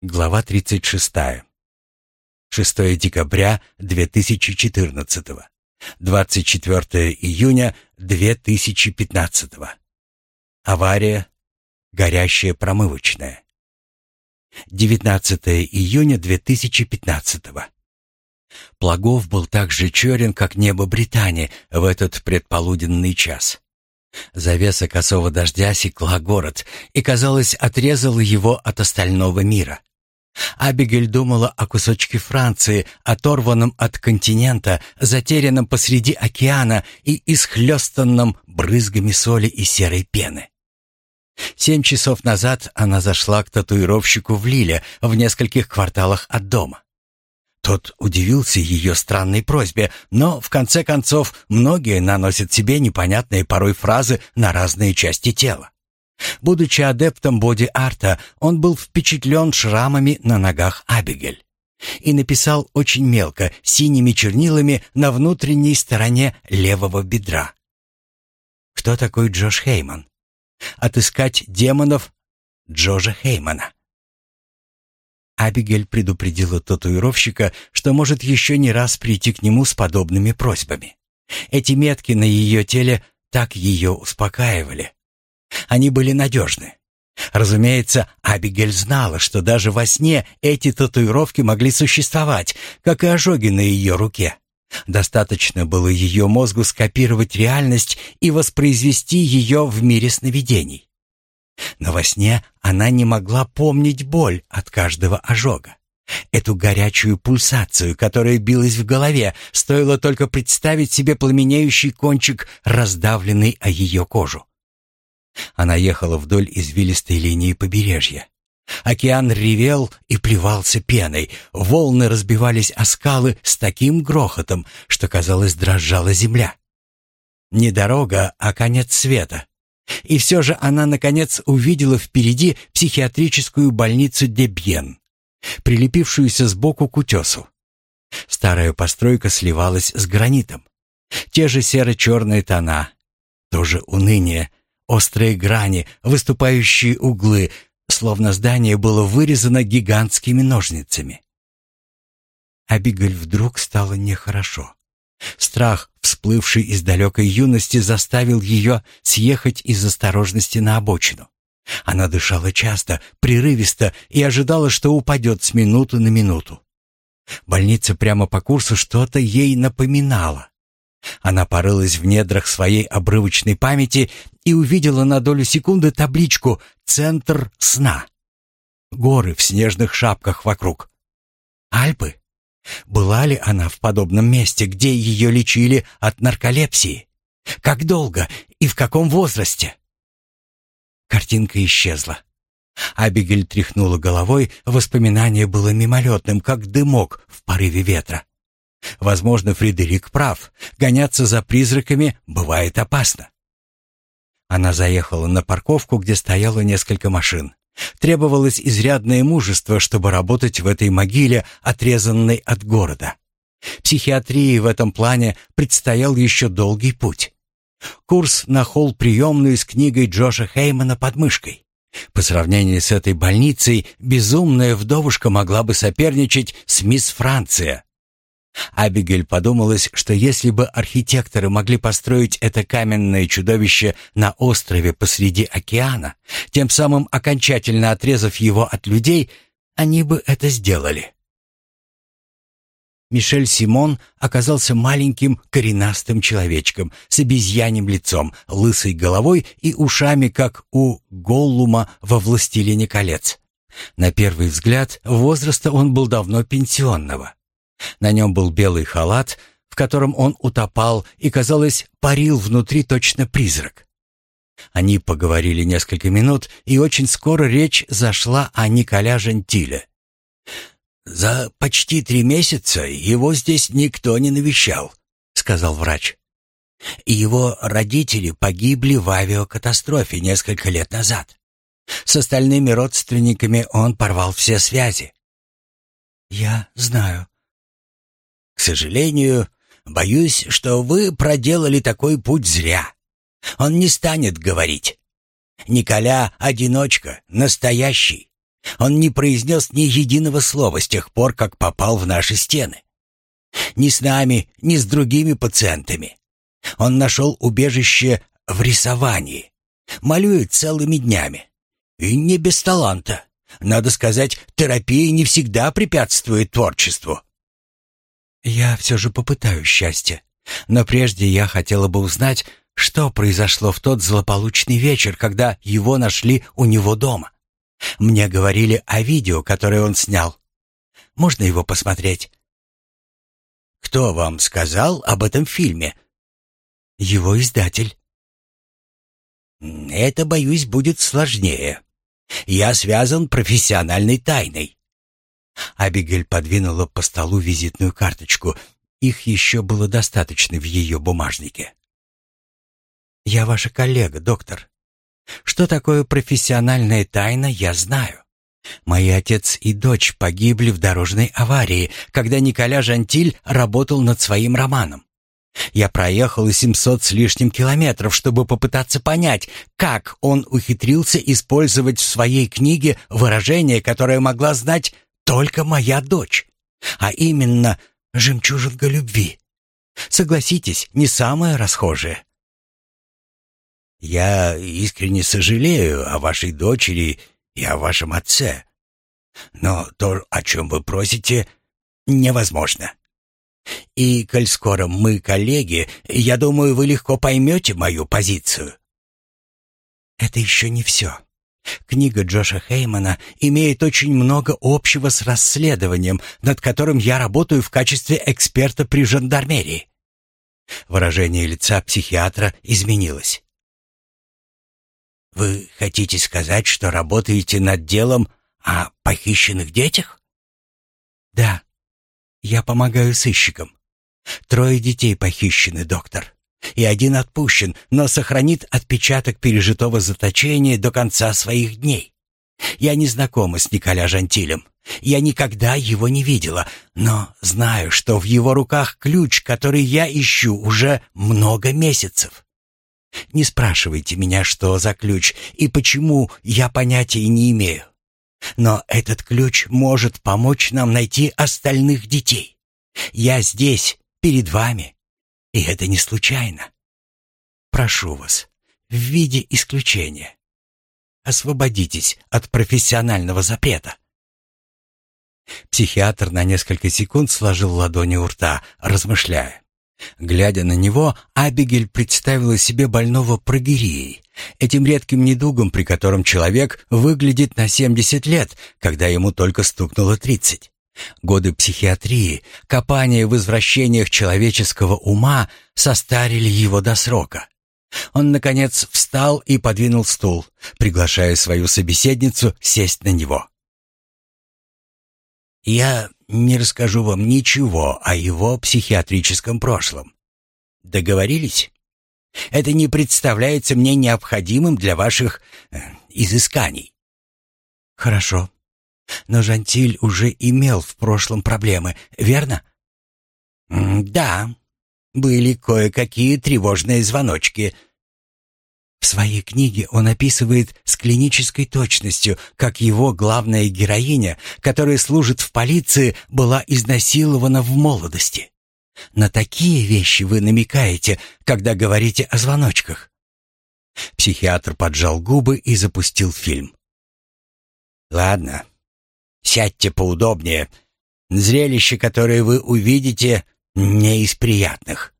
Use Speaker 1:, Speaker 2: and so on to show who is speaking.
Speaker 1: Глава 36. 6 декабря 2014. 24 июня 2015. Авария. Горящая промывочная. 19 июня 2015. Плагов был так же черен, как небо Британии в этот предполуденный час. Завеса косого дождя секла город и, казалось, отрезала его от остального мира. Абигель думала о кусочке Франции, оторванном от континента, затерянном посреди океана и исхлестанном брызгами соли и серой пены. Семь часов назад она зашла к татуировщику в Лиле, в нескольких кварталах от дома. Тот удивился ее странной просьбе, но, в конце концов, многие наносят себе непонятные порой фразы на разные части тела. Будучи адептом боди-арта, он был впечатлен шрамами на ногах Абигель и написал очень мелко, синими чернилами на внутренней стороне левого бедра. Кто такой Джош Хейман? Отыскать демонов Джоша Хеймана. Абигель предупредила татуировщика, что может еще не раз прийти к нему с подобными просьбами. Эти метки на ее теле так ее успокаивали. Они были надежны. Разумеется, Абигель знала, что даже во сне эти татуировки могли существовать, как и ожоги на ее руке. Достаточно было ее мозгу скопировать реальность и воспроизвести ее в мире сновидений. Но во сне она не могла помнить боль от каждого ожога. Эту горячую пульсацию, которая билась в голове, стоило только представить себе пламенеющий кончик, раздавленный о ее кожу. Она ехала вдоль извилистой линии побережья. Океан ревел и плевался пеной, волны разбивались о скалы с таким грохотом, что, казалось, дрожала земля. Не дорога, а конец света. И все же она, наконец, увидела впереди психиатрическую больницу Дебьен, прилепившуюся сбоку к утесу. Старая постройка сливалась с гранитом. Те же серо-черные тона, тоже уныние, Острые грани, выступающие углы, словно здание было вырезано гигантскими ножницами. Абигаль вдруг стало нехорошо. Страх, всплывший из далекой юности, заставил ее съехать из осторожности на обочину. Она дышала часто, прерывисто и ожидала, что упадет с минуты на минуту. Больница прямо по курсу что-то ей напоминала. Она порылась в недрах своей обрывочной памяти и увидела на долю секунды табличку «Центр сна». Горы в снежных шапках вокруг. Альпы? Была ли она в подобном месте, где ее лечили от нарколепсии? Как долго и в каком возрасте? Картинка исчезла. Абигель тряхнула головой, воспоминание было мимолетным, как дымок в порыве ветра. Возможно, Фредерик прав. Гоняться за призраками бывает опасно. Она заехала на парковку, где стояло несколько машин. Требовалось изрядное мужество, чтобы работать в этой могиле, отрезанной от города. Психиатрии в этом плане предстоял еще долгий путь. Курс на холл-приемную с книгой Джоша Хеймана под мышкой. По сравнению с этой больницей, безумная вдовушка могла бы соперничать с мисс Франция, Абигель подумалось, что если бы архитекторы могли построить это каменное чудовище на острове посреди океана, тем самым окончательно отрезав его от людей, они бы это сделали. Мишель Симон оказался маленьким коренастым человечком с обезьяним лицом, лысой головой и ушами, как у Голлума во «Властелине колец». На первый взгляд, возраста он был давно пенсионного. На нем был белый халат, в котором он утопал и, казалось, парил внутри точно призрак. Они поговорили несколько минут, и очень скоро речь зашла о Николя Жентиле. «За почти три месяца его здесь никто не навещал», — сказал врач. Его родители погибли в авиакатастрофе несколько лет назад. С остальными родственниками он порвал все связи. «Я знаю», к сожалению, боюсь, что вы проделали такой путь зря. Он не станет говорить. Николя — одиночка, настоящий. Он не произнес ни единого слова с тех пор, как попал в наши стены. Ни с нами, ни с другими пациентами. Он нашел убежище в рисовании. Малюет целыми днями. И не без таланта. Надо сказать, терапия не всегда препятствует творчеству. Я все же попытаюсь счастья. Но прежде я хотела бы узнать, что произошло в тот злополучный вечер, когда его нашли у него дома. Мне говорили о видео, которое он снял. Можно его посмотреть? Кто вам сказал об этом фильме? Его издатель. Это, боюсь, будет сложнее. Я связан профессиональной тайной. Абигель подвинула по столу визитную карточку. Их еще было достаточно в ее бумажнике. «Я ваша коллега, доктор. Что такое профессиональная тайна, я знаю. Мои отец и дочь погибли в дорожной аварии, когда Николя Жантиль работал над своим романом. Я проехал 700 с лишним километров, чтобы попытаться понять, как он ухитрился использовать в своей книге выражение, которое могла знать только моя дочь, а именно «жемчужинка любви». Согласитесь, не самое расхожее. Я искренне сожалею о вашей дочери и о вашем отце. Но то, о чем вы просите, невозможно. И, коль скоро мы коллеги, я думаю, вы легко поймете мою позицию. Это еще не все. Книга Джоша Хеймана имеет очень много общего с расследованием, над которым я работаю в качестве эксперта при жандармерии. Выражение лица психиатра изменилось. Вы хотите сказать, что работаете над делом о похищенных детях? Да. Я помогаю сыщикам. Трое детей похищены, доктор. И один отпущен, но сохранит отпечаток пережитого заточения до конца своих дней. Я не знакома с Николя Жантилем. Я никогда его не видела, но знаю, что в его руках ключ, который я ищу уже много месяцев. Не спрашивайте меня, что за ключ и почему я понятия не имею. Но этот ключ может помочь нам найти остальных детей. Я здесь, перед вами, и это не случайно. Прошу вас, в виде исключения. Освободитесь от профессионального запрета. Психиатр на несколько секунд сложил ладони у рта, размышляя. Глядя на него, Абигель представила себе больного прогерией, этим редким недугом, при котором человек выглядит на 70 лет, когда ему только стукнуло 30. Годы психиатрии, копания в извращениях человеческого ума состарили его до срока. Он, наконец, встал и подвинул стул, приглашая свою собеседницу сесть на него. «Я не расскажу вам ничего о его психиатрическом прошлом. Договорились? Это не представляется мне необходимым для ваших э, изысканий. Хорошо. Но Жантиль уже имел в прошлом проблемы, верно? Да. Были кое-какие тревожные звоночки, в своей книге он описывает с клинической точностью, как его главная героиня, которая служит в полиции, была изнасилована в молодости. На такие вещи вы намекаете, когда говорите о звоночках. Психиатр поджал губы и запустил фильм. Ладно. Сядьте поудобнее. Зрелище, которое вы увидите, не из приятных.